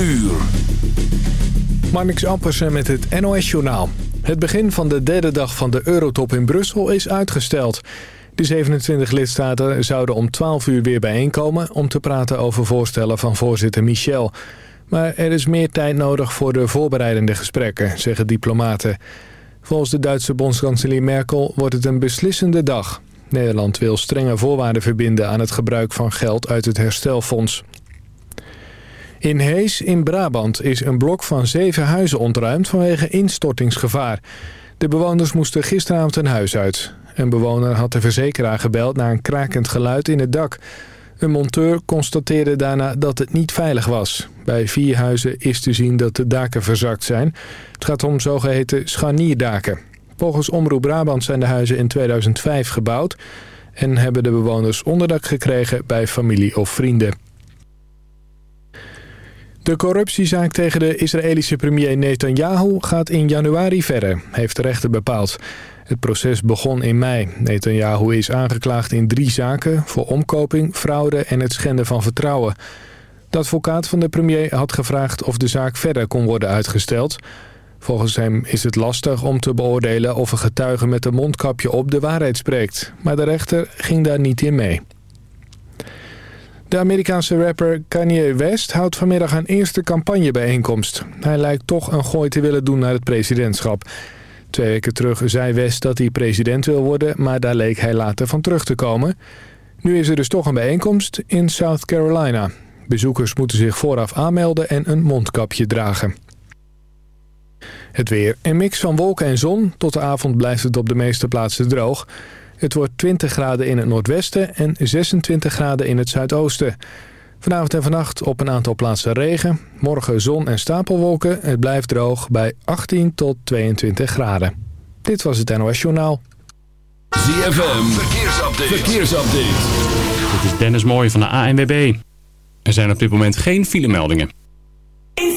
uur. Marnix Ampersen met het NOS-journaal. Het begin van de derde dag van de Eurotop in Brussel is uitgesteld. De 27 lidstaten zouden om 12 uur weer bijeenkomen... om te praten over voorstellen van voorzitter Michel. Maar er is meer tijd nodig voor de voorbereidende gesprekken, zeggen diplomaten. Volgens de Duitse bondskanselier Merkel wordt het een beslissende dag. Nederland wil strenge voorwaarden verbinden aan het gebruik van geld uit het herstelfonds. In Hees in Brabant is een blok van zeven huizen ontruimd vanwege instortingsgevaar. De bewoners moesten gisteravond een huis uit. Een bewoner had de verzekeraar gebeld naar een krakend geluid in het dak. Een monteur constateerde daarna dat het niet veilig was. Bij vier huizen is te zien dat de daken verzakt zijn. Het gaat om zogeheten scharnierdaken. Volgens Omroep Brabant zijn de huizen in 2005 gebouwd... en hebben de bewoners onderdak gekregen bij familie of vrienden. De corruptiezaak tegen de Israëlische premier Netanyahu gaat in januari verder, heeft de rechter bepaald. Het proces begon in mei. Netanyahu is aangeklaagd in drie zaken voor omkoping, fraude en het schenden van vertrouwen. De advocaat van de premier had gevraagd of de zaak verder kon worden uitgesteld. Volgens hem is het lastig om te beoordelen of een getuige met een mondkapje op de waarheid spreekt. Maar de rechter ging daar niet in mee. De Amerikaanse rapper Kanye West houdt vanmiddag een eerste campagnebijeenkomst. Hij lijkt toch een gooi te willen doen naar het presidentschap. Twee weken terug zei West dat hij president wil worden, maar daar leek hij later van terug te komen. Nu is er dus toch een bijeenkomst in South Carolina. Bezoekers moeten zich vooraf aanmelden en een mondkapje dragen. Het weer. Een mix van wolken en zon. Tot de avond blijft het op de meeste plaatsen droog. Het wordt 20 graden in het noordwesten en 26 graden in het zuidoosten. Vanavond en vannacht op een aantal plaatsen regen. Morgen zon en stapelwolken. Het blijft droog bij 18 tot 22 graden. Dit was het NOS Journaal. ZFM, verkeersupdate. verkeersupdate. Dit is Dennis Mooij van de ANWB. Er zijn op dit moment geen filemeldingen. In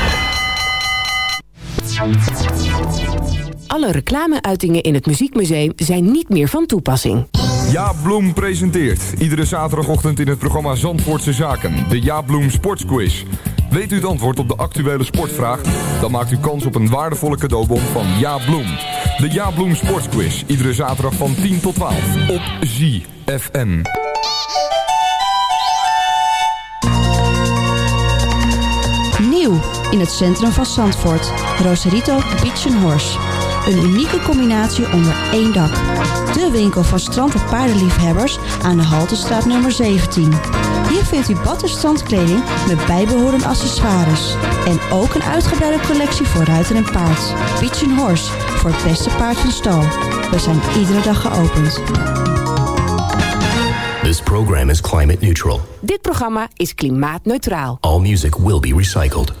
Alle reclameuitingen in het Muziekmuseum zijn niet meer van toepassing. Jaap Bloem presenteert iedere zaterdagochtend in het programma Zandvoortse Zaken de Jaap Bloem Sportsquiz. Weet u het antwoord op de actuele sportvraag? Dan maakt u kans op een waardevolle cadeaubon van Jaap Bloem. De Jaap Bloem Sportsquiz, iedere zaterdag van 10 tot 12 op ZFM. In het centrum van Zandvoort. Rosarito Beach Horse. Een unieke combinatie onder één dak. De winkel van strand- en paardenliefhebbers aan de Haltestraat nummer 17. Hier vindt u baddenstrandkleding met bijbehorende accessoires. En ook een uitgebreide collectie voor ruiter en paard. Beach Horse voor het beste paard van stal. We zijn iedere dag geopend. This program is climate neutral. Dit programma is klimaatneutraal. All music will be recycled.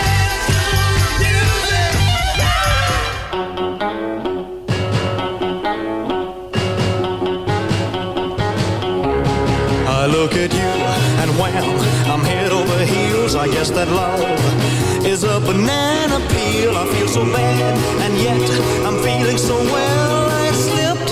look at you and wow, I'm head over heels. I guess that love is a banana peel. I feel so bad and yet I'm feeling so well. I slipped,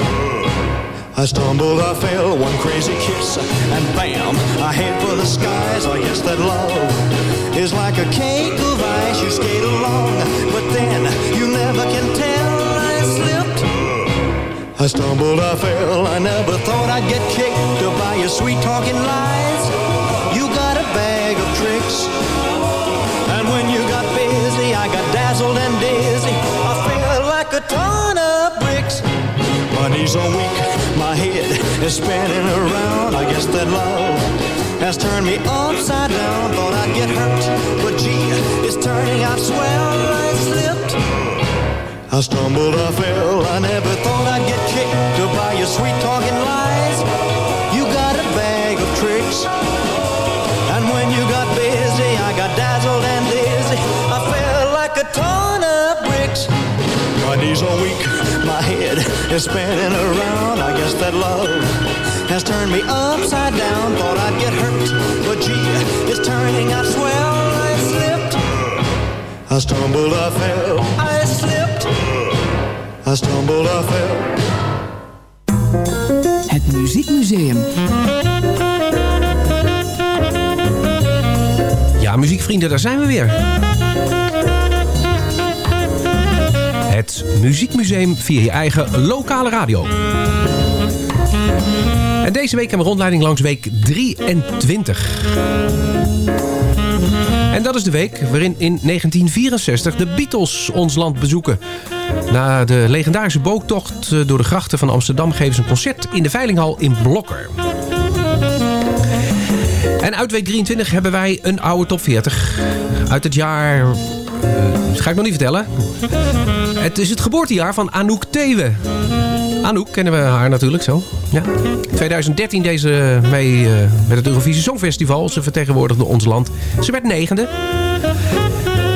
I stumbled, I fell, one crazy kiss, and bam, I head for the skies. I guess that love is like a cake of ice. You skate along, but then you never can tell. I stumbled, I fell. I never thought I'd get kicked by your sweet talking lies. You got a bag of tricks, and when you got busy, I got dazzled and dizzy. I felt like a ton of bricks. My knees are weak, my head is spinning around. I guess that love has turned me upside down. Thought I'd get hurt, but gee, it's turning out swell. I slipped, I stumbled, I fell. I never sweet talking lies. You got a bag of tricks, and when you got busy, I got dazzled and dizzy. I felt like a ton of bricks. My knees are weak, my head is spinning around. I guess that love has turned me upside down. Thought I'd get hurt, but gee, it's turning out swell. I slipped, I stumbled, I fell. I slipped, I stumbled, I fell. Muziekmuseum. Ja, muziekvrienden, daar zijn we weer. Het Muziekmuseum via je eigen lokale radio. En deze week hebben we rondleiding langs week 23. Is de week waarin in 1964 de Beatles ons land bezoeken. Na de legendarische boottocht door de grachten van Amsterdam... geven ze een concert in de Veilinghal in Blokker. En uit week 23 hebben wij een oude top 40. Uit het jaar... eh, dat ga ik nog niet vertellen. Het is het geboortejaar van Anouk Thewe. Anouk kennen we haar natuurlijk zo. Ja. 2013 deze mee eh, met het Eurovisie Songfestival. Ze vertegenwoordigde ons land. Ze werd negende.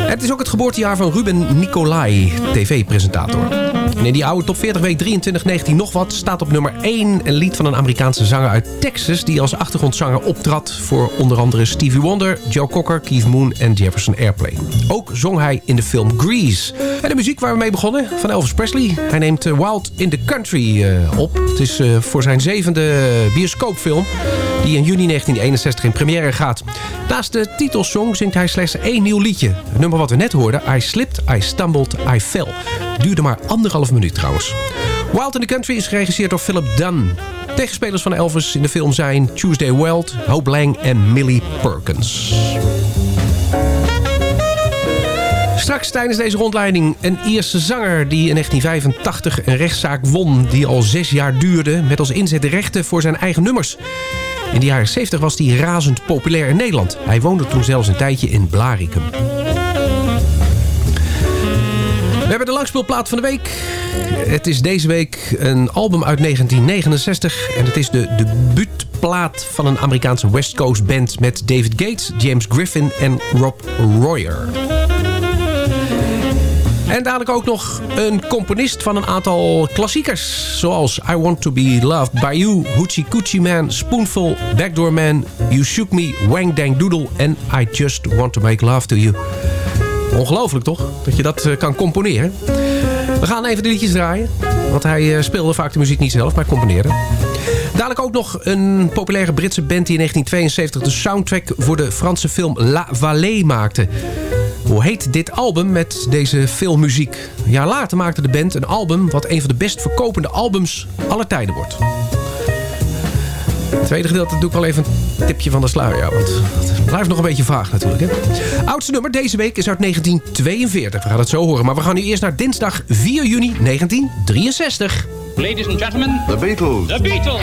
Het is ook het geboortejaar van Ruben Nicolai, tv-presentator. In die oude top 40 week 23, 19 nog wat staat op nummer 1 een lied van een Amerikaanse zanger uit Texas... die als achtergrondzanger optrad voor onder andere Stevie Wonder, Joe Cocker, Keith Moon en Jefferson Airplane. Ook zong hij in de film Grease. En de muziek waar we mee begonnen, van Elvis Presley. Hij neemt eh, Wild in the Country eh, op. Het is eh, voor zijn zevende bioscoopfilm die in juni 1961 in première gaat. Naast de titelsong zingt hij slechts één nieuw liedje. Het nummer wat we net hoorden, I Slipped, I Stumbled, I Fell. Duurde maar anderhalf minuut trouwens. Wild in the Country is geregisseerd door Philip Dunn. Tegenspelers van Elvis in de film zijn Tuesday Weld, Hope Lang en Millie Perkins. Straks tijdens deze rondleiding een Ierse zanger die in 1985 een rechtszaak won... die al zes jaar duurde met als inzet rechten voor zijn eigen nummers. In de jaren 70 was hij razend populair in Nederland. Hij woonde toen zelfs een tijdje in Blarikum. We hebben de langspeelplaat van de week. Het is deze week een album uit 1969. En het is de debuutplaat van een Amerikaanse West Coast band... met David Gates, James Griffin en Rob Royer. En dadelijk ook nog een componist van een aantal klassiekers. Zoals I Want To Be Loved By You, Hoochie Coochie Man, Spoonful, Backdoor Man, You Shook Me, Wang Dang Doodle en I Just Want To Make Love To You. Ongelooflijk toch, dat je dat eh, kan componeren. We gaan even de liedjes draaien. Want hij eh, speelde vaak de muziek niet zelf, maar componeerde. Dadelijk ook nog een populaire Britse band die in 1972 de soundtrack voor de Franse film La Vallée maakte. Hoe heet dit album met deze filmmuziek? Een jaar later maakte de band een album wat een van de best verkopende albums aller tijden wordt. Het tweede gedeelte doe ik wel even een tipje van de sluier. Ja, want het blijft nog een beetje vaag natuurlijk. Hè? Oudste nummer deze week is uit 1942. We gaan het zo horen. Maar we gaan nu eerst naar dinsdag 4 juni 1963. Ladies and gentlemen, The Beatles. The Beatles.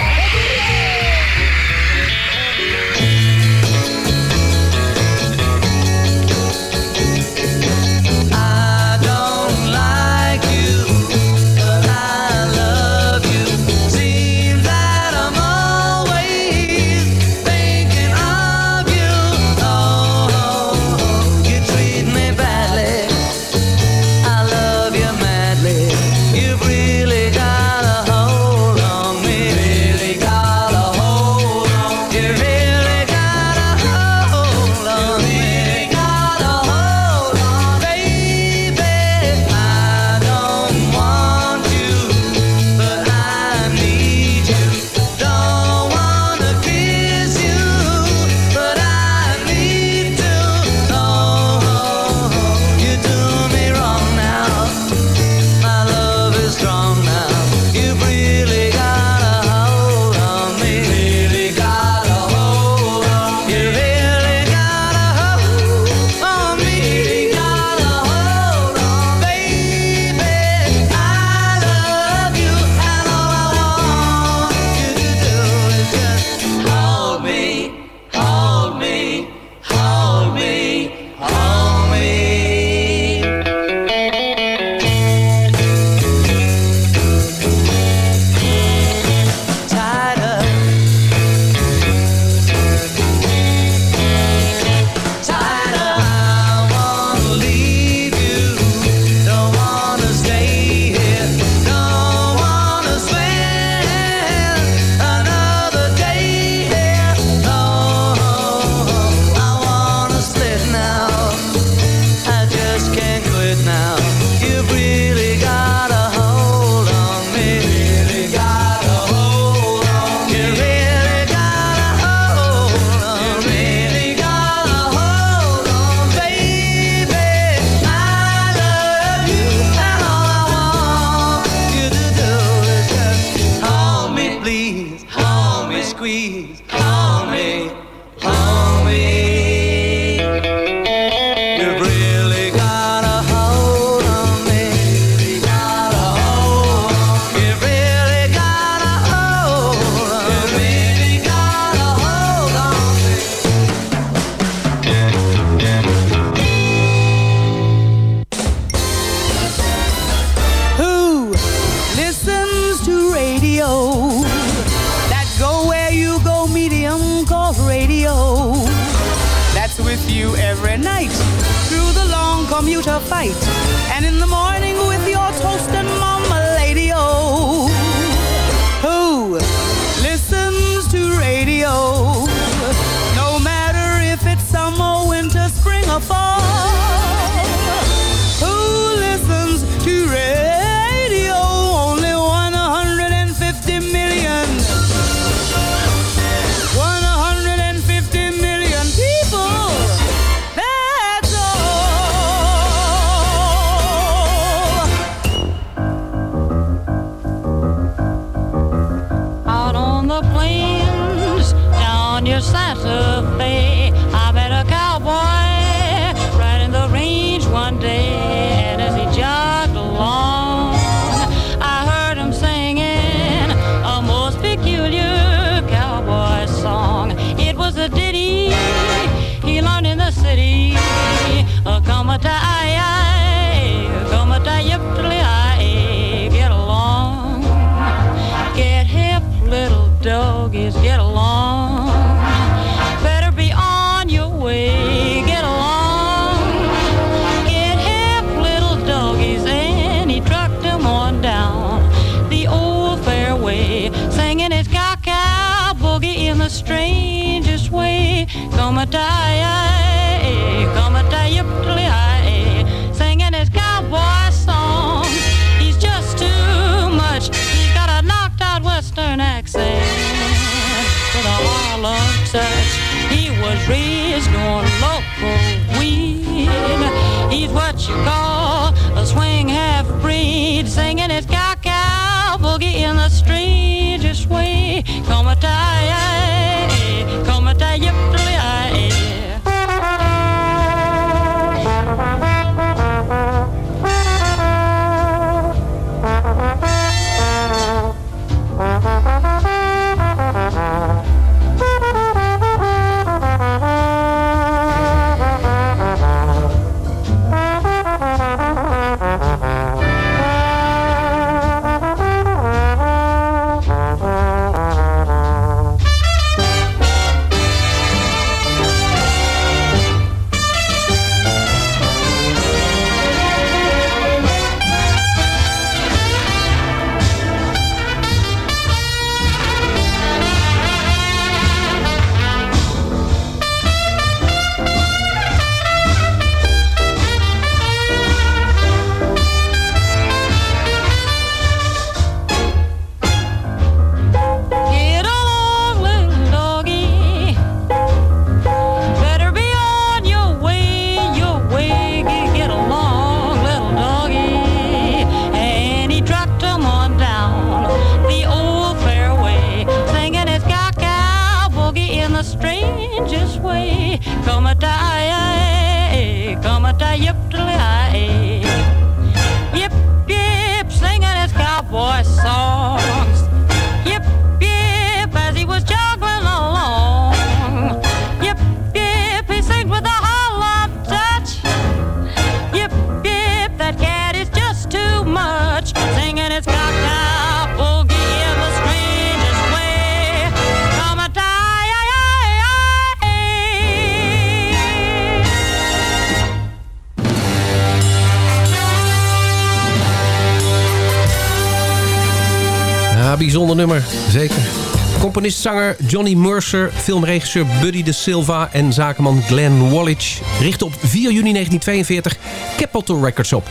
Componist, zanger Johnny Mercer, filmregisseur Buddy de Silva... en zakenman Glenn Wallich richtte op 4 juni 1942 Capitol Records op.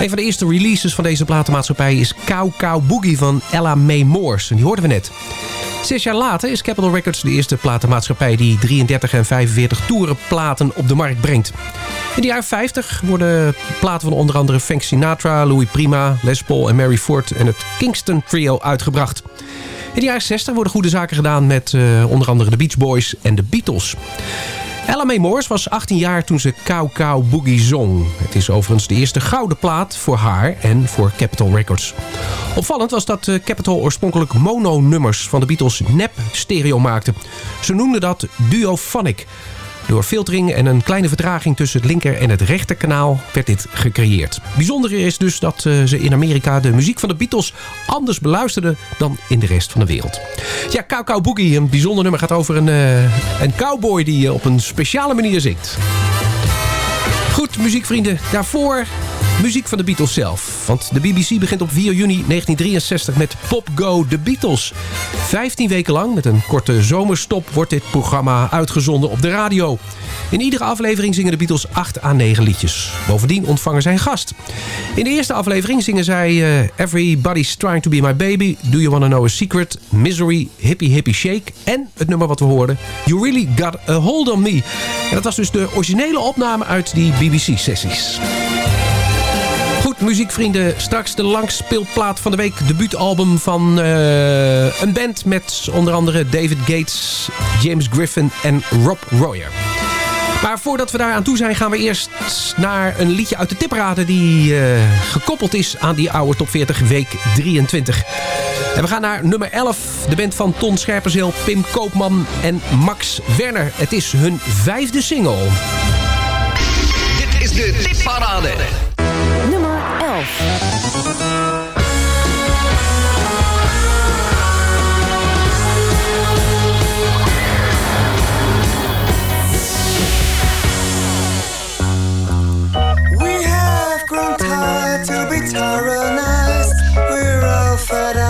Een van de eerste releases van deze platenmaatschappij is Cow Cow Boogie van Ella May Morse. En die hoorden we net. Zes jaar later is Capitol Records de eerste platenmaatschappij... die 33 en 45 toeren platen op de markt brengt. In de jaren 50 worden platen van onder andere Frank Sinatra, Louis Prima... Les Paul en Mary Ford en het Kingston Trio uitgebracht. In de jaren 60 worden goede zaken gedaan met eh, onder andere de Beach Boys en de Beatles. Ella Mae Morris was 18 jaar toen ze Cow Boogie zong. Het is overigens de eerste gouden plaat voor haar en voor Capitol Records. Opvallend was dat eh, Capitol oorspronkelijk mono-nummers van de Beatles nep stereo maakte. Ze noemden dat duophonic. Door filtering en een kleine vertraging tussen het linker en het rechterkanaal werd dit gecreëerd. Bijzonder is dus dat eh, ze in Amerika de muziek van de Beatles anders beluisterden dan in de rest van de wereld. Ja, Cow Cow Boogie, een bijzonder nummer, gaat over een, eh, een cowboy die eh, op een speciale manier zingt. Goed, muziekvrienden, daarvoor muziek van de Beatles zelf. Want de BBC begint op 4 juni 1963 met Pop Go The Beatles. 15 weken lang, met een korte zomerstop, wordt dit programma uitgezonden op de radio. In iedere aflevering zingen de Beatles 8 à 9 liedjes. Bovendien ontvangen zij een gast. In de eerste aflevering zingen zij eh, Everybody's Trying to Be My Baby... Do You Wanna Know A Secret, Misery, Hippie Hippie Shake... en het nummer wat we hoorden, You Really Got A Hold On Me. En dat was dus de originele opname uit die BBC-sessies. Muziekvrienden. Straks de langspeelplaat van de week. Debuutalbum van eh, een band met onder andere David Gates, James Griffin en Rob Royer. Maar voordat we daar aan toe zijn, gaan we eerst naar een liedje uit de tipraden... die eh, gekoppeld is aan die oude top 40 week 23. En we gaan naar nummer 11. De band van Ton Scherpenzeel, Pim Koopman en Max Werner. Het is hun vijfde single. Dit is de tipparade. Nummer 11. We have grown tired to be tyrannized. We're all fed up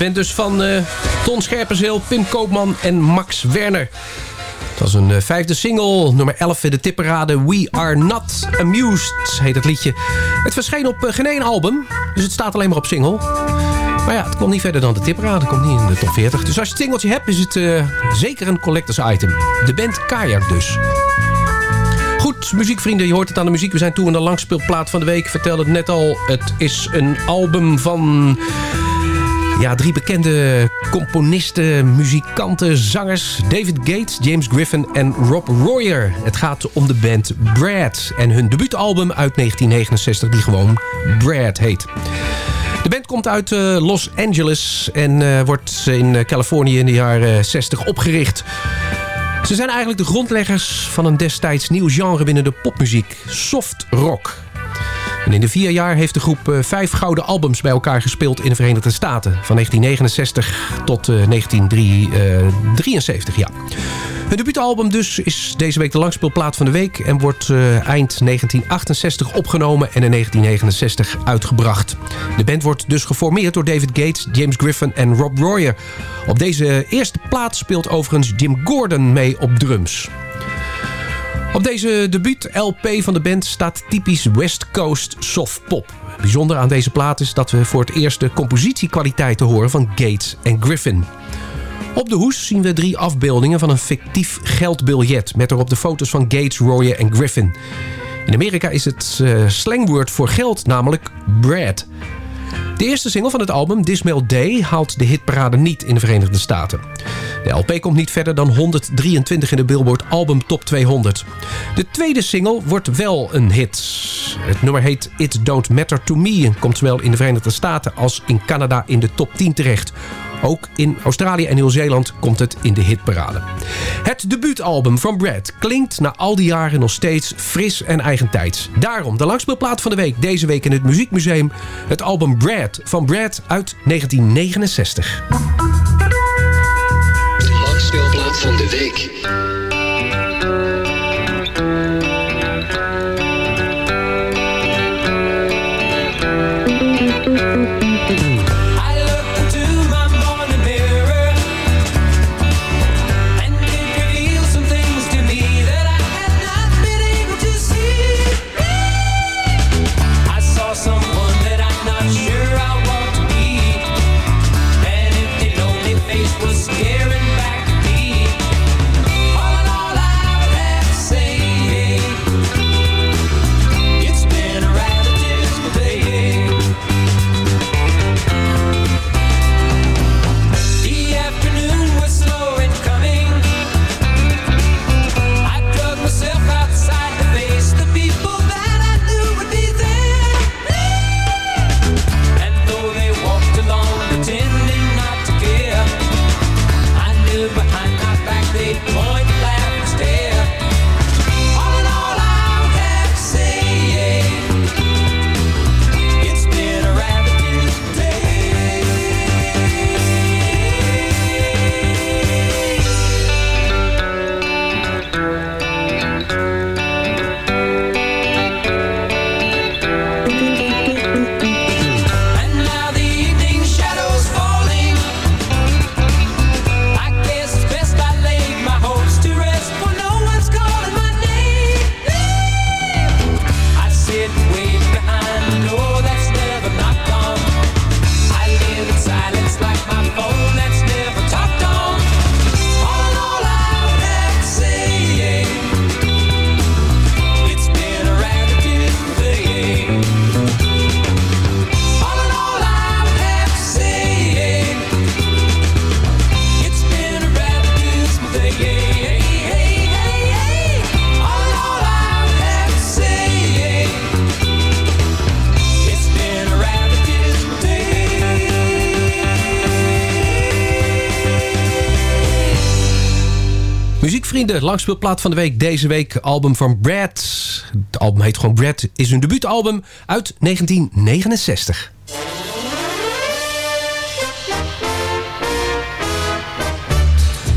band dus van eh, Ton Scherpenzeel, Pim Koopman en Max Werner. Het was een eh, vijfde single, nummer 11 in de tipperade. We Are Not Amused heet het liedje. Het verscheen op uh, geen één album, dus het staat alleen maar op single. Maar ja, het komt niet verder dan de tipperade. Het komt niet in de top 40. Dus als je het singeltje hebt, is het eh, zeker een collectors item. De band Kajak dus. Goed, muziekvrienden, je hoort het aan de muziek. We zijn toe aan de langspeelplaat van de week. Ik vertelde het net al, het is een album van Ja, drie bekende componisten, muzikanten, zangers. David Gates, James Griffin en Rob Royer. Het gaat om de band Brad en hun debuutalbum uit 1969 die gewoon Brad heet. De band komt uit eh, Los Angeles en eh, wordt in eh, Californië in de jaren 60 opgericht. Ze zijn eigenlijk de grondleggers van een destijds nieuw genre binnen de popmuziek, soft rock. En in de vier jaar heeft de groep eh, vijf gouden albums bij elkaar gespeeld in de Verenigde Staten. Van 1969 tot eh, 1973, ja. Hun debuutalbum dus is deze week de langspeelplaat van de week... en wordt eh, eind 1968 opgenomen en in 1969 uitgebracht. De band wordt dus geformeerd door David Gates, James Griffin en Rob Royer. Op deze eerste plaat speelt overigens Jim Gordon mee op drums. Op deze debuut-LP van de band staat typisch West Coast soft pop. Bijzonder aan deze plaat is dat we voor het eerst de compositiekwaliteiten horen van Gates en Griffin. Op de hoes zien we drie afbeeldingen van een fictief geldbiljet... met erop de foto's van Gates, Royer en Griffin. In Amerika is het eh, slangwoord voor geld namelijk bread. De eerste single van het album, Dismail Day, haalt de hitparade niet in de Verenigde Staten. De LP komt niet verder dan 123 in de Billboard Album Top 200. De tweede single wordt wel een hit. Het nummer heet It Don't Matter To Me... en komt zowel in de Verenigde Staten als in Canada in de top 10 terecht. Ook in Australië en Nieuw-Zeeland komt het in de hitparade. Het debuutalbum van Brad klinkt na al die jaren nog steeds fris en eigentijds. Daarom de langspeelplaat van de week deze week in het Muziekmuseum. Het album Brad van Brad uit 1969. De langspeelplaat van de week. Langspeelplaat van de week. Deze week album van Brad. Het album heet gewoon Brad. Is hun debuutalbum uit 1969.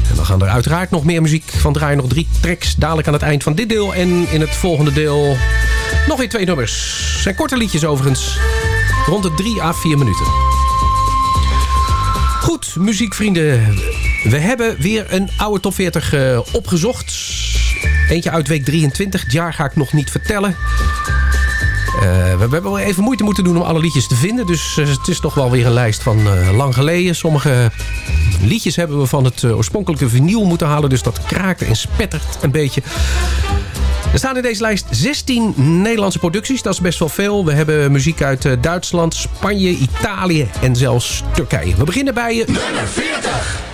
En we gaan er uiteraard nog meer muziek van draaien. Nog drie tracks dadelijk aan het eind van dit deel. En in het volgende deel nog weer twee nummers. zijn korte liedjes overigens. Rond de 3 à 4 minuten. Goed, muziekvrienden. We hebben weer een oude top 40 eh, opgezocht. Eentje uit week 23. Het jaar ga ik nog niet vertellen. Eh, we hebben wel even moeite moeten doen om alle liedjes te vinden. Dus eh, het is toch wel weer een lijst van lang geleden. Sommige liedjes hebben we van het oorspronkelijke vinyl moeten halen. Dus dat kraakt en spettert een beetje. Er staan in deze lijst 16 Nederlandse producties. Dat is best wel veel. We hebben muziek uit Duitsland, Spanje, Italië en zelfs Turkije. We beginnen bij... Nummer 40.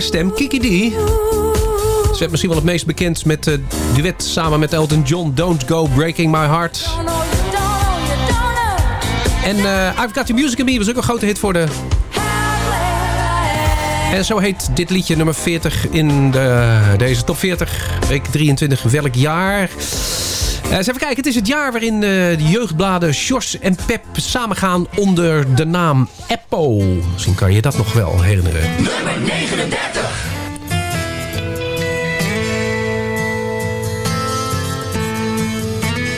Stem, Kiki D. Ze werd misschien wel het meest bekend met het duet samen met Elton John... Don't Go Breaking My Heart. En eh, I've Got The Music In Me was ook een grote hit voor de... En zo heet dit liedje nummer 40 in de, deze top 40. Week 23, welk jaar? Eh, eens even kijken, het is het jaar waarin eh, de jeugdbladen Sjors en Pep samengaan onder de naam Eppo. Misschien kan je dat nog wel herinneren. Nummer 39.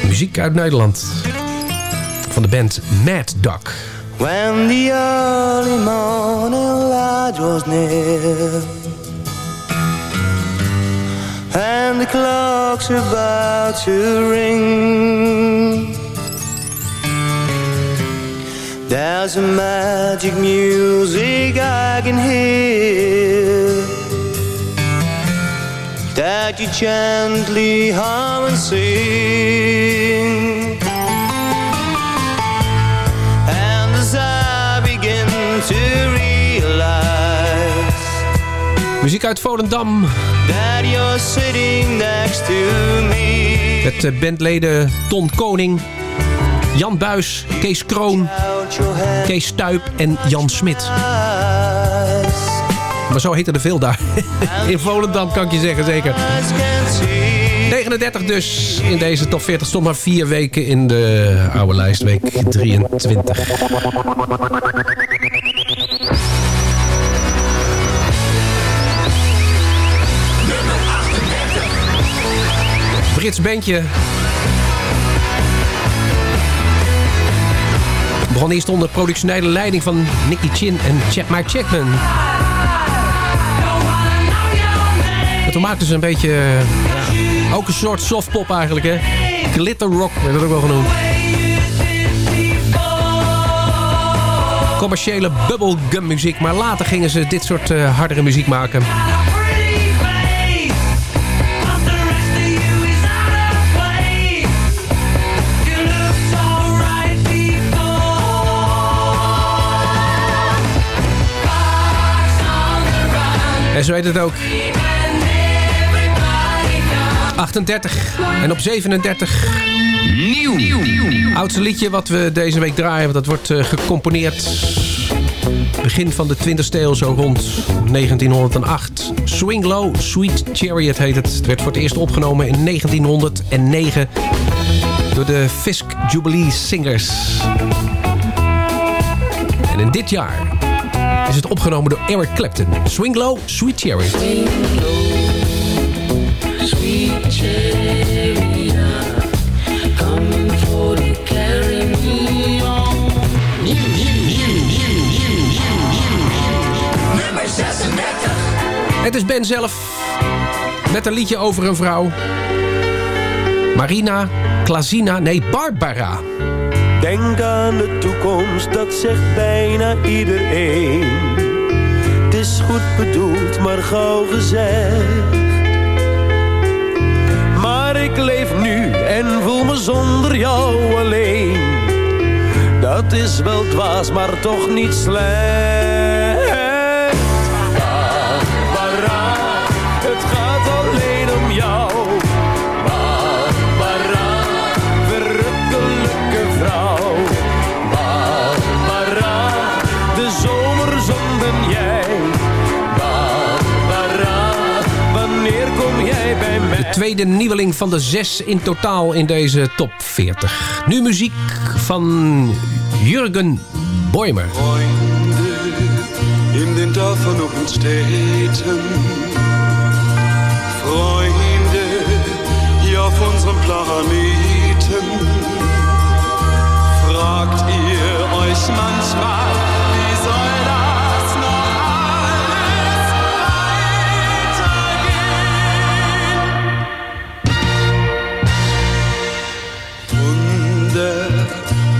Muziek uit Nederland. Van de band Mad Dog. When the early morning light was near And the clock's about to ring. There's a magic music I can hear That you gently hum and sing Muziek uit Volendam. that you're sitting next to me, Met eh, bandleden Ton Koning, Jan Buis, Kees Kroon, Kees Stuip en Jan Smit. Maar zo heette er veel daar. In Volendam kan ik je zeggen, zeker. 39 dus in deze top 40. Stond maar vier weken in de oude lijst. Week 23. Brits bandje. Begon eerst onder productionele leiding van Nicky Chin en Chap Mike Chapman. En toen maakten ze een beetje... eh, ja, ook een soort softpop eigenlijk, hè. Glitter rock werd het ook wel genoemd. Commerciële bubblegum muziek. Maar later gingen ze dit soort eh, hardere muziek maken. En zo heet het ook. 38. En op 37. Nieuw. Oudste liedje wat we deze week draaien. Want dat wordt eh, gecomponeerd. Begin van de 20e eeuw, zo rond 1908. Swing Low, Sweet Chariot heet het. Het werd voor het eerst opgenomen in 1909 door de Fisk Jubilee Singers. En in dit jaar is het opgenomen door Eric Clapton. Swing Low, Sweet Chariot. Sweet chariot, come for to carry me on. Nieuw, nieuw, nieuw, nieuw, nieuw, nieuw, nieuw. Nummer 36. Het is Ben zelf met een liedje over een vrouw. Marina, Klazina, nee Barbara. Denk aan de toekomst, dat zegt bijna iedereen. Het is goed bedoeld, maar gauw gezegd. Maar ik leef nu en voel me zonder jou alleen. Dat is wel dwaas, maar toch niet slecht. de nieuweling van de zes in totaal in deze top 40. Nu muziek van Jurgen Boymer. Freunde in den Dörfern und Städten. Freunde hier auf unserem Planeten. Fragt ihr euch manchmal...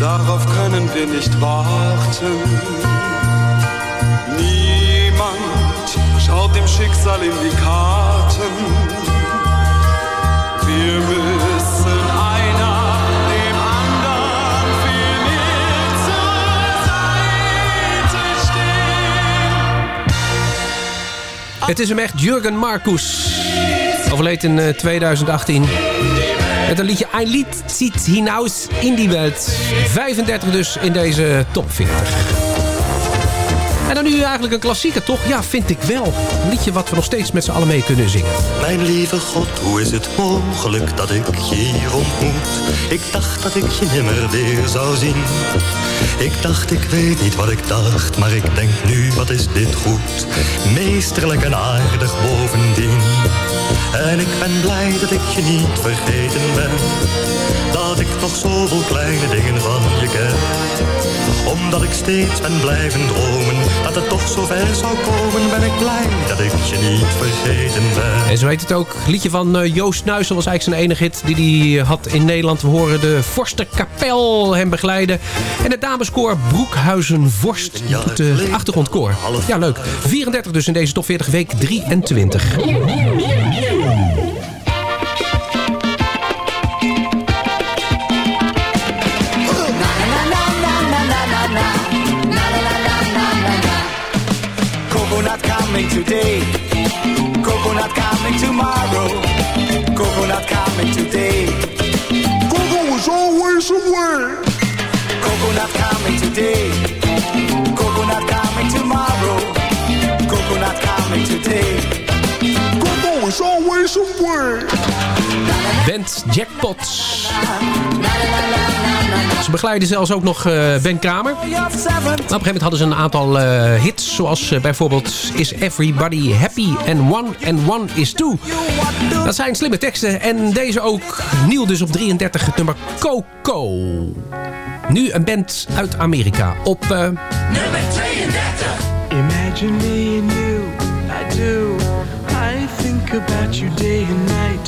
darauf können wir nicht warten. Niemand schaut dem Schicksal in die Karten. Wir müssen einer dem anderen viel zur Seite stehen. Het is hem echt, Jurgen Marcus. Overleed in eh, 2018. Met een liedje Ein Lied zieht hinaus in die Welt. 35 dus in deze top 40. En dan nu eigenlijk een klassieker, toch? Ja, vind ik wel. Liedje wat we nog steeds met z'n allen mee kunnen zingen. Mijn lieve God, hoe is het mogelijk dat ik je hier ontmoet? Ik dacht dat ik je nimmer weer zou zien. Ik dacht, ik weet niet wat ik dacht, maar ik denk nu, wat is dit goed? Meesterlijk en aardig bovendien. En ik ben blij dat ik je niet vergeten ben. Dat ik nog zoveel kleine dingen van je ken. Omdat ik steeds ben blijven dromen, dat het toch zo ver zou komen, ben ik blij dat ik je niet vergeten ben. En zo heet het ook. Liedje van eh, Joost Nuisel was eigenlijk zijn enige hit die hij had in Nederland. We horen de Forster Kapel hem begeleiden. En het dameskoor Broekhuizen Vorst doet de achtergrondkoor. Ja, leuk. 34 dus in deze top 40 week 23. Today. Coconut coming tomorrow. Coconut coming today. Coco was always away. Coconut coming today. Coconut coming tomorrow. Coconut coming today. Coco was always away. Band Jackpots. Ze begeleiden zelfs ook nog eh, Ben Kramer. Nou, op een gegeven moment hadden ze een aantal eh, hits. Zoals eh, bijvoorbeeld Is Everybody Happy and One and One is Two. Dat zijn slimme teksten. En deze ook nieuw dus op 33 het nummer Coco. Nu een band uit Amerika. Op eh, Nummer 32. Imagine me and you, I do. I think about you day and night.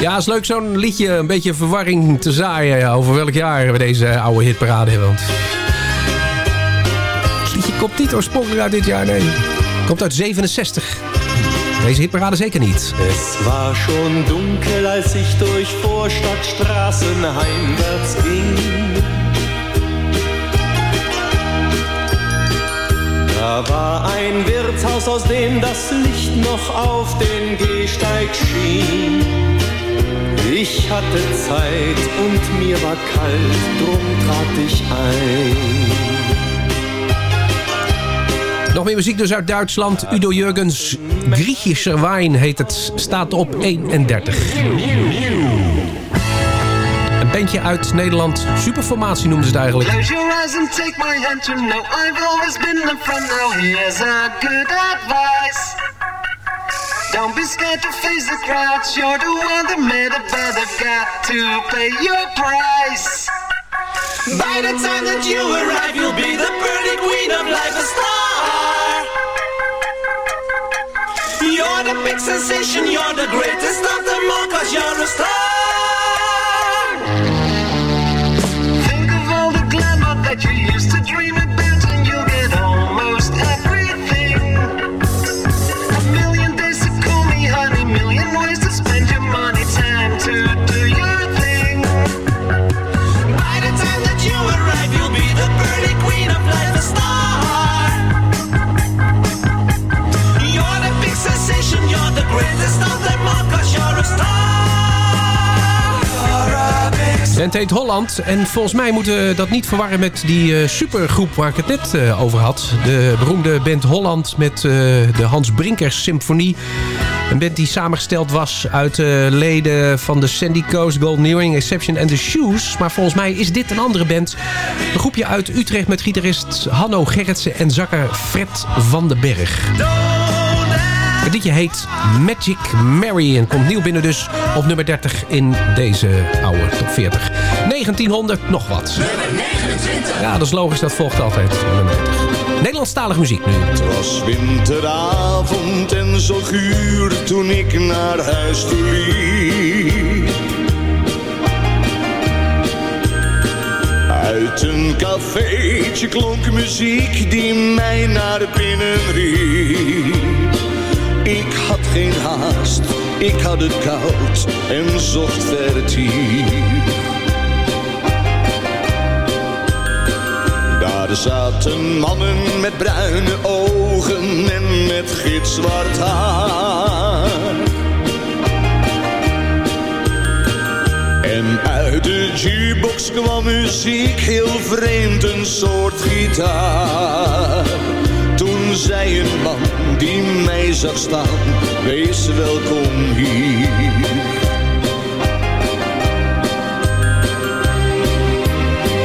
Ja, is leuk zo'n liedje een beetje verwarring te zaaien ja, over welk jaar we deze oude hitparade hebben. Want het liedje komt niet oorspronkelijk uit dit jaar, nee. Komt uit 67. Deze hitparade zeker niet. Es war schon dunkel, als ich durch Vorstadtstraßen heimwärts ging. Da war ein Wirtshaus, aus dem das Licht noch auf den Gehsteig schien. Ich hatte Zeit und mir war kalt, drum trat ich ein. Nog meer muziek dus uit Duitsland. Udo Jurgens, Griechischer Wijn heet het. Staat op 31. Een bandje uit Nederland. Superformatie noemden ze het eigenlijk. Close your eyes and take my hand to know I've always been the front row. Here's a good advice. Don't be scared to face the crowds. You're the one that made it, but they've got to pay your price. By the time that you arrive, you'll be the pretty queen of life, a star. You're the big sensation, you're the greatest of them all, cause you're a star. Band heet Holland. En volgens mij moeten we dat niet verwarren met die eh, supergroep waar ik het net eh, over had. De beroemde band Holland met eh, de Hans Brinkers Symfonie. Een band die samengesteld was uit leden van de Sandy Coast, Golden Earring, Exception en The Shoes. Maar volgens mij is dit een andere band. Een groepje uit Utrecht met gitarist Hanno Gerritsen en zakker Fred van den Berg. Het liedje heet Magic Mary en komt nieuw binnen dus op nummer 30 in deze oude top 40. 1900 nog wat. Ja, dat is logisch, dat volgt altijd. Nummer 30. Nederlandstalige muziek nu. Het was winteravond en zo guur toen ik naar huis toe liep. Uit een cafeetje klonk muziek die mij naar binnen riep. Ik had het koud en zocht vertief. Daar zaten mannen met bruine ogen en met gitzwart haar. En uit de jukebox kwam muziek, heel vreemd, een soort gitaar. Toen zei een man die mij zag staan, wees welkom hier.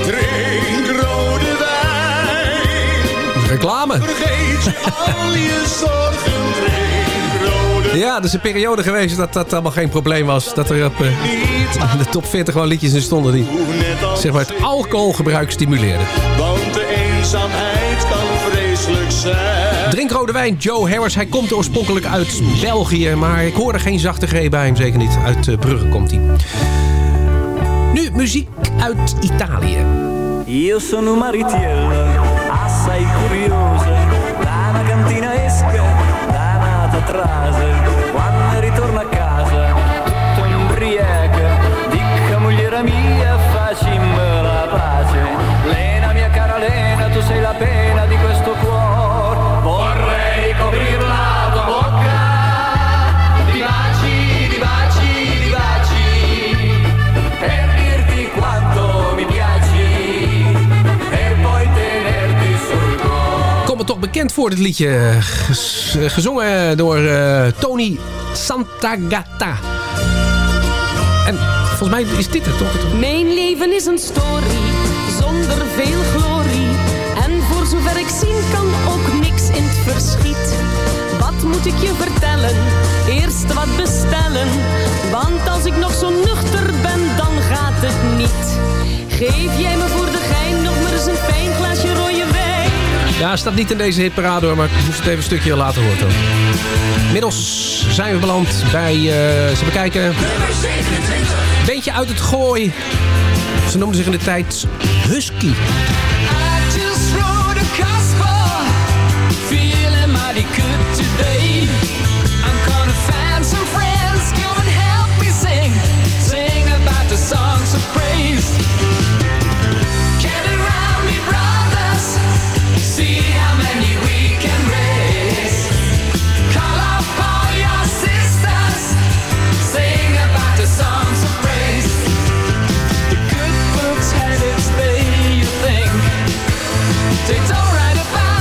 Drink rode wijn, Reclame. vergeet al je zorgen. Drink rode Ja, er is een periode geweest dat dat allemaal geen probleem was. Dat er op eh, de top 40 gewoon liedjes in stonden die zeg maar, het alcoholgebruik stimuleerden. Want de eenzaamheid kan vreselijk zijn. Drink rode wijn, Joe Harris. Hij komt oorspronkelijk uit België, maar ik hoorde geen zachte G bij hem. Zeker niet. Uit eh, Brugge komt hij. Nu muziek uit Italië. Io sono Maritiello, assai curioso, da una cantina esca, da una trase, quando ritorno a casa, tutto imbriaca, dica mogliera mia, facimmi la pace, Lena mia cara Lena, tu sei la pena di questo bekend voor dit liedje. Eh, gezongen door eh, Tony Santagata. En volgens mij is dit het toch? Mijn leven is een story zonder veel glorie. En voor zover ik zien kan ook verschiet. Wat moet ik je vertellen? Eerst wat bestellen. Want als ik nog zo nuchter ben, dan gaat het niet. Geef jij me voor de gein nog maar eens een fijn glaasje rode wijn. Ja, staat niet in deze hitparade hoor, maar ik moest het even een stukje laten horen. toch. Inmiddels zijn we beland bij, eh eens kijken, beetje uit het gooi. Ze noemden zich in de tijd Husky. nobody could today.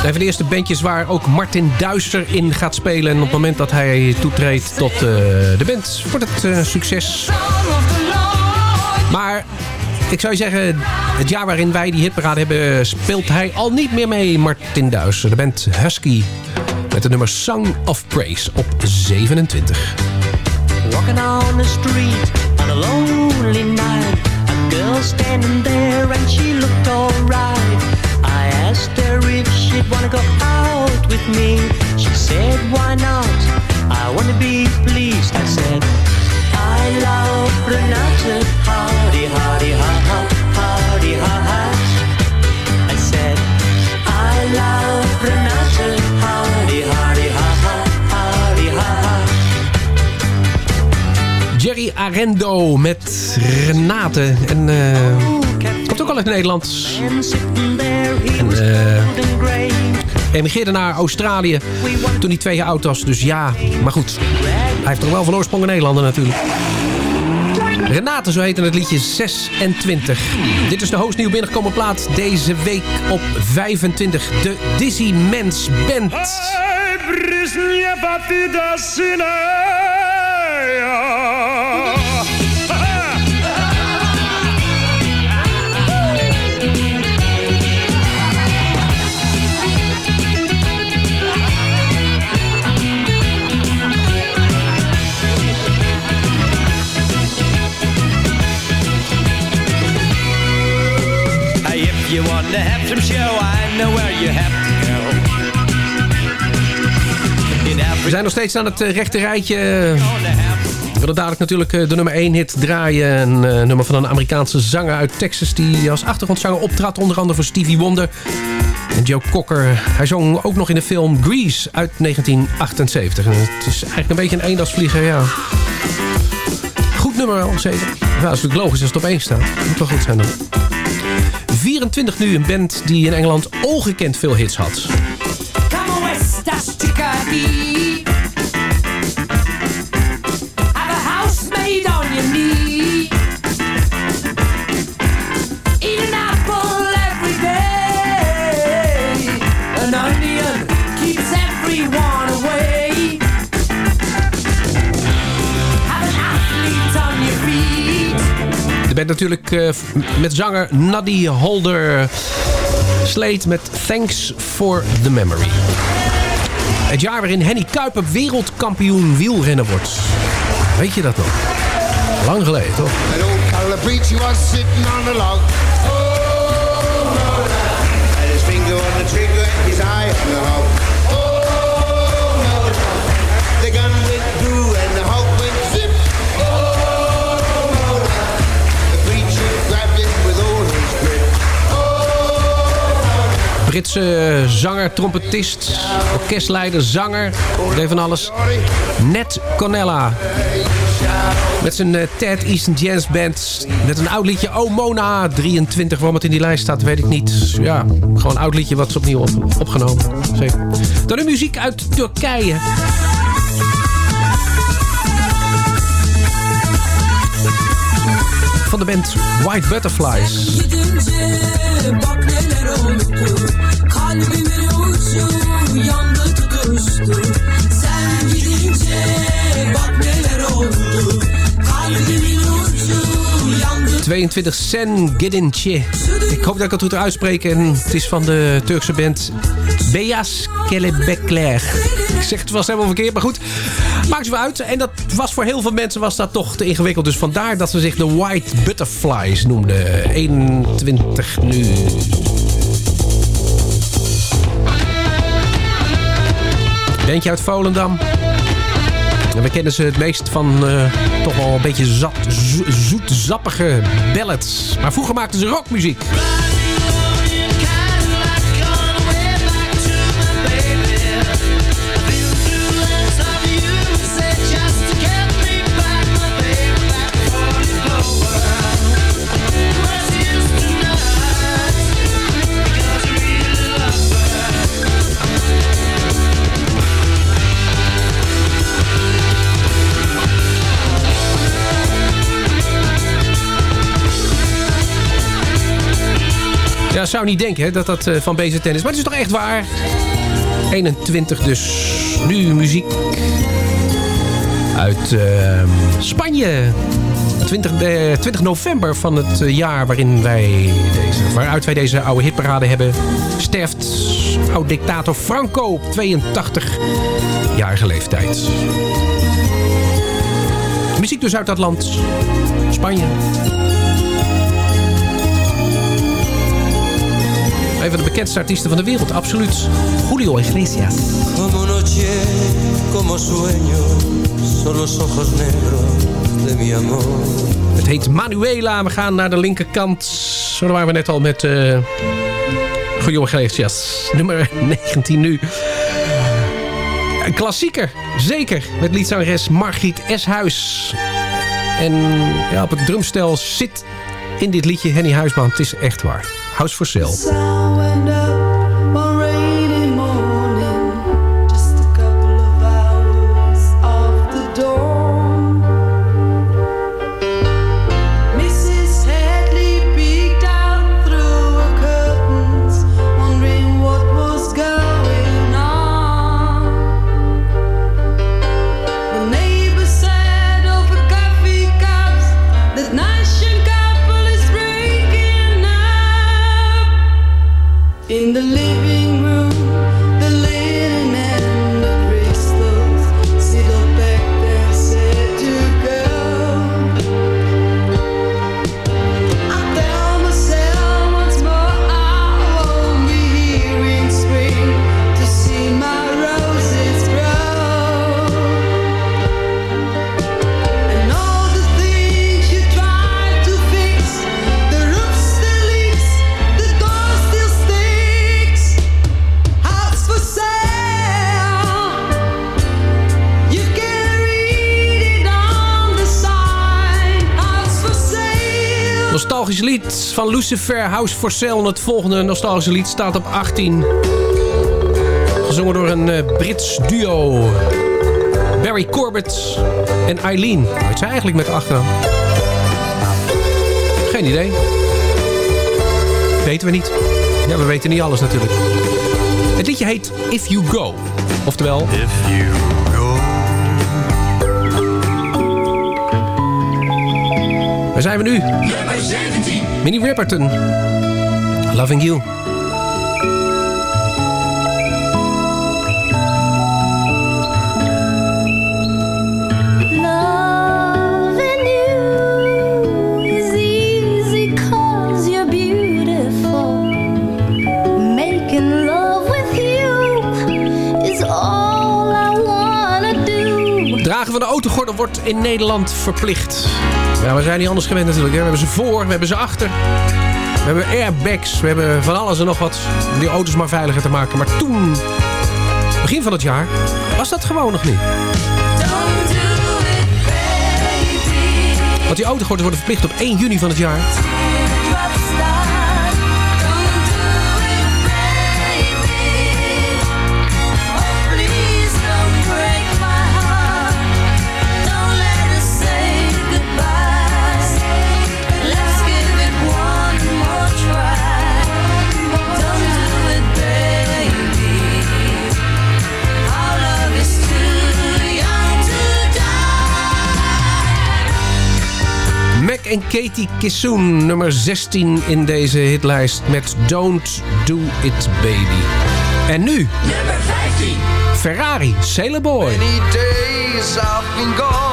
Een van de eerste bandjes waar ook Martin Duister in gaat spelen. En op het moment dat hij toetreedt tot eh, de band, wordt het eh, succes. Maar ik zou je zeggen, het jaar waarin wij die hitparade hebben, speelt hij al niet meer mee, Martin Duister. De band Husky met de nummer Song of Praise op 27. Walking on the street on a lonely night. A girl standing there and she looked alright. I asked her she'd wanna go out with me. She said, why not? I wanna be pleased. I said, I love Renate. Hardy, hardy, ha, ha, hardy, ha, ha. I said, I love Renate. Hardy, hardy, ha, ha, hardy, ha, ha. Jerry Arendo met Renate. En eh komt ook al uit Nederland. En eh emigreerde naar Australië toen hij twee jaar oud was. Dus ja, maar goed. Hij heeft toch wel van oorsprong een Nederlander natuurlijk. Renate, zo heette het liedje 26. Dit is de hoogst nieuw binnengekomen plaat deze week op 25. De Dizzy Mens Band. Hey, you want to have some show, I know where you have to go. We zijn nog steeds aan het eh, rechte rijtje. We willen dadelijk natuurlijk eh, de nummer 1 hit draaien. Een eh, nummer van een Amerikaanse zanger uit Texas... die als achtergrondzanger optrad. Onder andere voor Stevie Wonder en Joe Cocker. Hij zong ook nog in de film Grease uit 1978. En het is eigenlijk een beetje een eendagsvlieger, ja. Goed nummer wel, zeker. Ja, dat is natuurlijk logisch als het op één staat. Moet wel goed zijn dan. 24 nu, een band die in Engeland ongekend veel hits had. Natuurlijk eh, met zanger Nadie Holder Slate met Thanks for the Memory. Het jaar waarin Henny Kuiper wereldkampioen wielrennen wordt. Weet je dat nog? Lang geleden, toch? That Britse zanger, trompetist, orkestleider, zanger. Deed van alles. Ned Cornella. Met zijn eh, Ted Easton Jazz Band. Met een oud liedje. Oh Mona 23. Waarom het in die lijst staat, weet ik niet. Ja, gewoon een oud liedje wat is opnieuw op, opgenomen. Zeker. Dan de muziek uit Turkije. Van de band White Butterflies. Gidince bak neler oldu Kalbimin ucu yandı tutuştu Sen gidince bak neler oldu Kalbimin ucu yandı 22 Sen Gidince. Ik hoop dat ik het goed uitspreek. En het is van de Turkse band Beyaz Kelebekler. Ik zeg het vast helemaal verkeerd, maar goed. Maakt ze uit. En dat was voor heel veel mensen was dat toch te ingewikkeld. Dus vandaar dat ze zich de White Butterflies noemden. 21 nu. Bandje uit Volendam. En we kennen ze het meest van eh, toch wel een beetje zat, zo- zoetzappige ballads. Maar vroeger maakten ze rockmuziek. Zou niet denken dat dat eh, van BZ Tennis. Maar het is toch echt waar. 21 dus. Nu muziek uit eh, Spanje. 20, de- 20 november van het eh, jaar waarin wij deze, waaruit wij deze oude hitparade hebben, sterft oud-dictator Franco op 82-jarige leeftijd. Muziek dus uit dat land. Spanje. Een van de bekendste artiesten van de wereld, absoluut. Julio Iglesias. Como noche, como sueño, son los ojos negros de mi amor. Het heet Manuela. We gaan naar de linkerkant. Zo waren we net al met eh Julio Iglesias. Nummer 19 nu. Een klassieker, zeker. Met liedzangeres Margriet Eshuis. En ja, op het drumstel zit in dit liedje Henny Huisman. Het is echt waar. House for Sale. the van Lucifer, House for Sale. Het volgende nostalgische lied staat op 18. Gezongen door een eh, Brits duo. Barry Corbett en Eileen. Hoe heet zij eigenlijk met de achternaam? Geen idee. Weten we niet. Ja, we weten niet alles natuurlijk. Het liedje heet If You Go. Oftewel... If you go. Waar zijn we nu? Nummer 17. Minnie Riperton. Loving You. Loving you is easy 'cause you're beautiful. Making love with you is all I wanna do. Dragen van de autogordel wordt in Nederland verplicht. Ja, we zijn niet anders gewend natuurlijk. Hè. We hebben ze voor, we hebben ze achter. We hebben airbags, we hebben van alles en nog wat. Om die auto's maar veiliger te maken. Maar toen, begin van het jaar, was dat gewoon nog niet. Want die autogordels worden verplicht op 1 juni van het jaar. En Katie Kissoon, nummer 16 in deze hitlijst met Don't Do It Baby. En nu... Nummer 15. Ferrari, Sailor Boy. Many days I've been gone.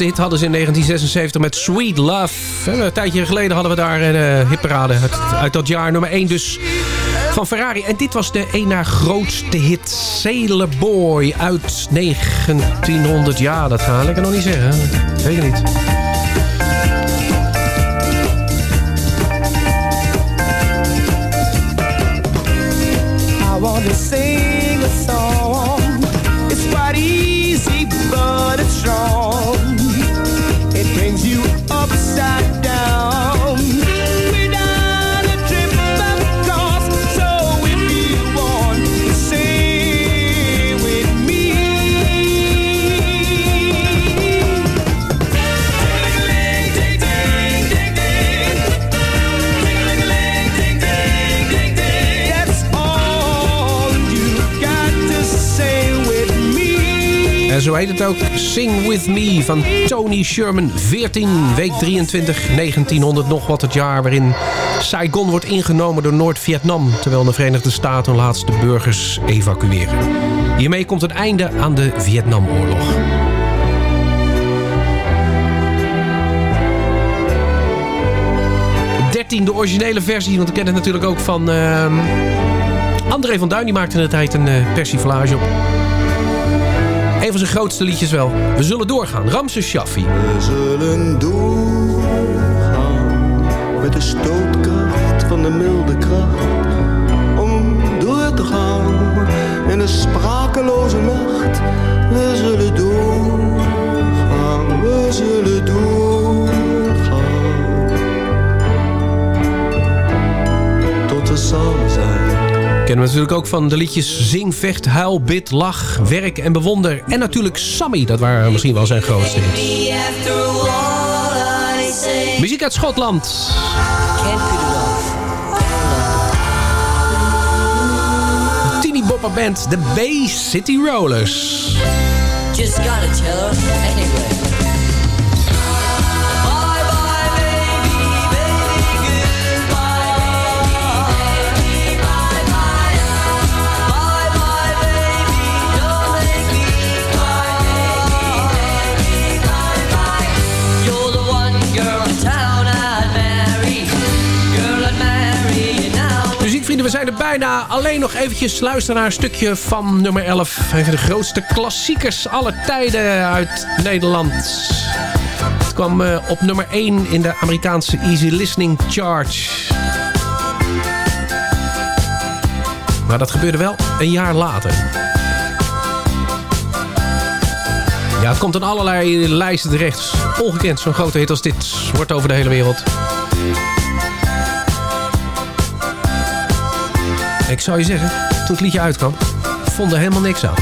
Grootste hit hadden ze in 1976 met Sweet Love. En Een tijdje geleden hadden we daar een uh, hitparade uit, uit dat jaar. Nummer 1 dus van Ferrari. En dit was de één na grootste hit. Sailor Boy uit 1900. Ja, dat ga ik nog niet zeggen. Weet ik niet. I want sing a song. Zo heet het ook Sing With Me van Tony Sherman. 14, week 23, 1900 nog wat het jaar... waarin Saigon wordt ingenomen door Noord-Vietnam... terwijl de Verenigde Staten hun laatste burgers evacueren. Hiermee komt het einde aan de Vietnamoorlog. De originele versie, want ik ken het natuurlijk ook van... ehm, André van Duin, die maakte in de tijd een eh, persiflage op. Van zijn grootste liedjes wel. We zullen doorgaan. Ramses Shaffi. We zullen doorgaan met de stootkracht van de milde kracht. Om door te gaan in de sprakeloze nacht. We zullen doorgaan, we zullen doorgaan. Tot we samen zijn. Kennen we natuurlijk ook van de liedjes Zing, Vecht, Huil, Bid, Lach, Werk en Bewonder. En natuurlijk Sammy, dat waren misschien wel zijn grootste hits. Muziek uit Schotland. Teeny Bopper Band, de Bay City Rollers. Just gotta tell her anyway. Bijna. Alleen nog eventjes luisteren naar een stukje van nummer 11. Een van de grootste klassiekers aller tijden uit Nederland. Het kwam eh, op nummer 1 in de Amerikaanse Easy Listening Chart. Maar dat gebeurde wel een jaar later. Ja, het komt in allerlei lijsten terecht. Ongekend, zo'n grote hit als dit wordt over de hele wereld. Ik zou je zeggen, toen het liedje uitkwam, vond er helemaal niks aan.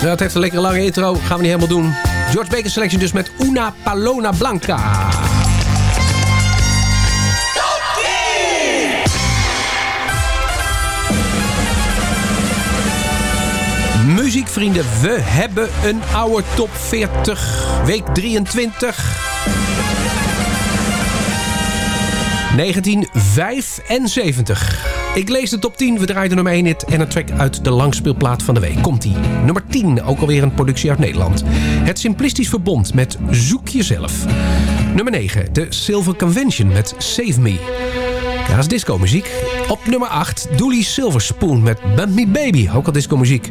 Ja, het heeft een lekkere lange intro. Gaan we niet helemaal doen. George Baker Selection dus met Una Palona Blanca. Muziekvrienden, we hebben een oude top 40. Week 23. 1975. Ik lees de top 10. We draaien nummer 1 hit en een track uit de langspeelplaat van de week. Komt-ie. Nummer 10. Ook alweer een productie uit Nederland. Het Simplistisch Verbond met Zoek Jezelf. Nummer 9. De Silver Convention met Save Me. Ja, is disco muziek. Op nummer 8. Dooley Silverspoon met Bump Me Baby. Ook al disco muziek.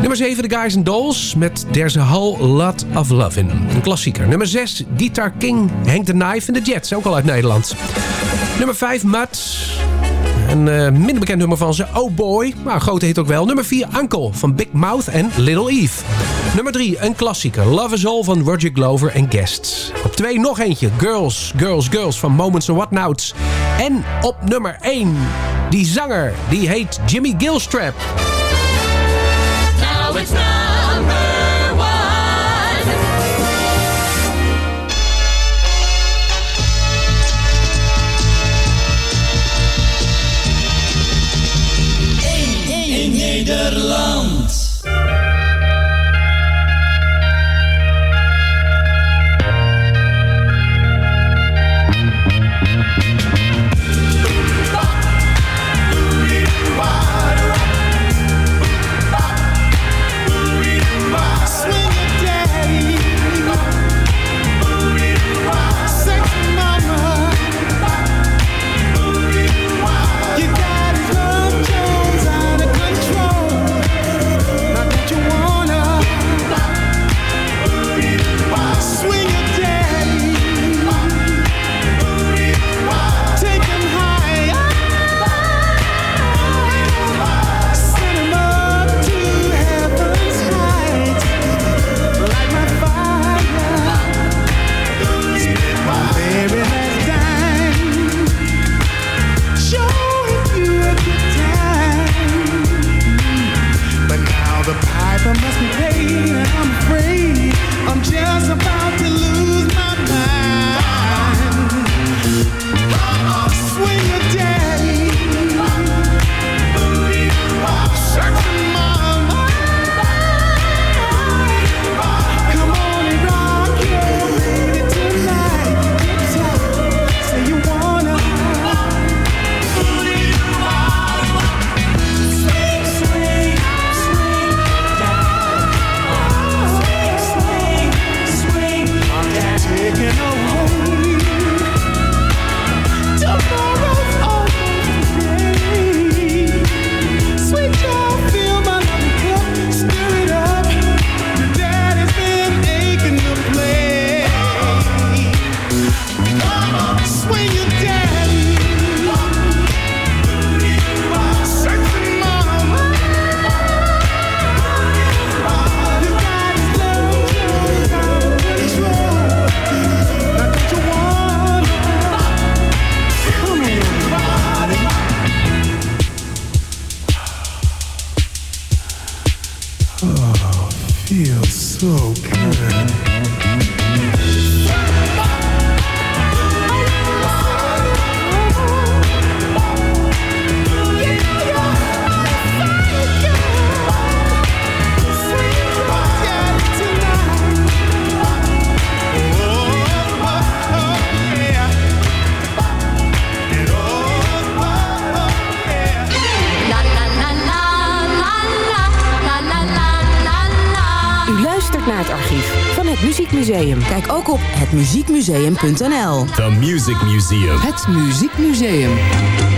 Nummer 7, The Guys and Dolls met There's a Whole Lot of Love in. Een klassieker. Nummer 6, Guitar King, Hank the Knife en The Jets. Ook al uit Nederland. Nummer 5, Mud. Een eh, minder bekend nummer van ze, Oh Boy. Maar grote hit ook wel. Nummer 4, Uncle van Big Mouth en Little Eve. Nummer 3, een klassieker. Love is All van Roger Glover en Guests. Op 2 nog eentje. Girls, Girls, Girls van Moments and What Nouts. En op nummer 1, die zanger, die heet Jimmy Gilstrap. It's in Nederland. muziekmuseum.nl The Music Museum. Het Muziekmuseum.